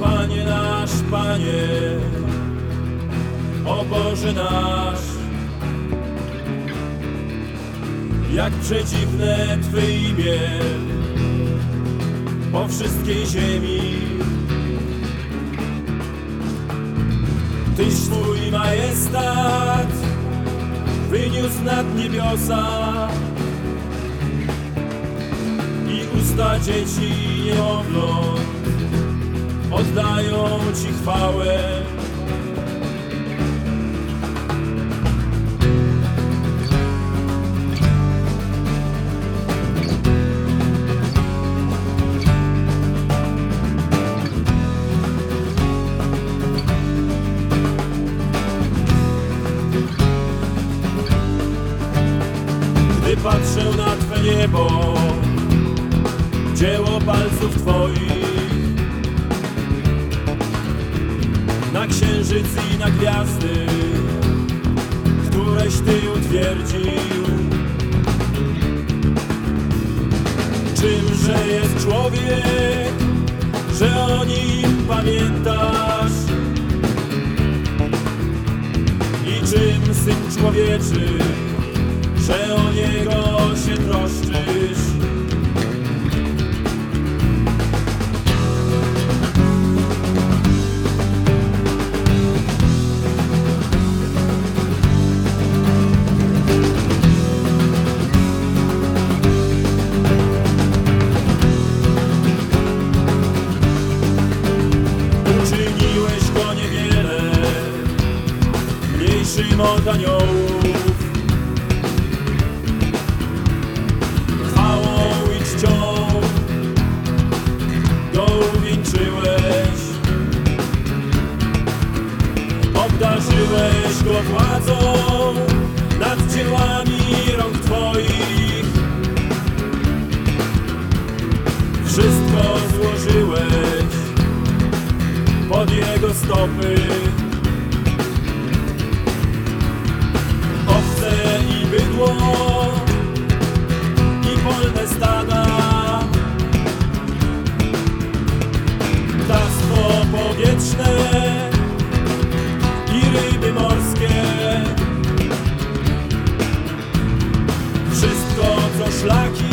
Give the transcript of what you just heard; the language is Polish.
Panie nasz, Panie, o Boże nasz, jak przeciwne Twe imię po wszystkiej ziemi. Tyś Twój majestat wyniósł nad niebiosa i usta dzieci niemowląt oddają Ci chwałę. Patrzę na Twe niebo, dzieło palców Twoich, na księżyc i na gwiazdy, któreś Ty utwierdził. Czymże jest człowiek, że o nim pamiętasz? I czym Syn Człowieczy, że o niego się troszczysz. Obdarzyłeś go władzą nad dziełami rąk Twoich. Wszystko złożyłeś pod jego stopy. Owce i bydło i polne stada. Ptactwo powietrzne szlaki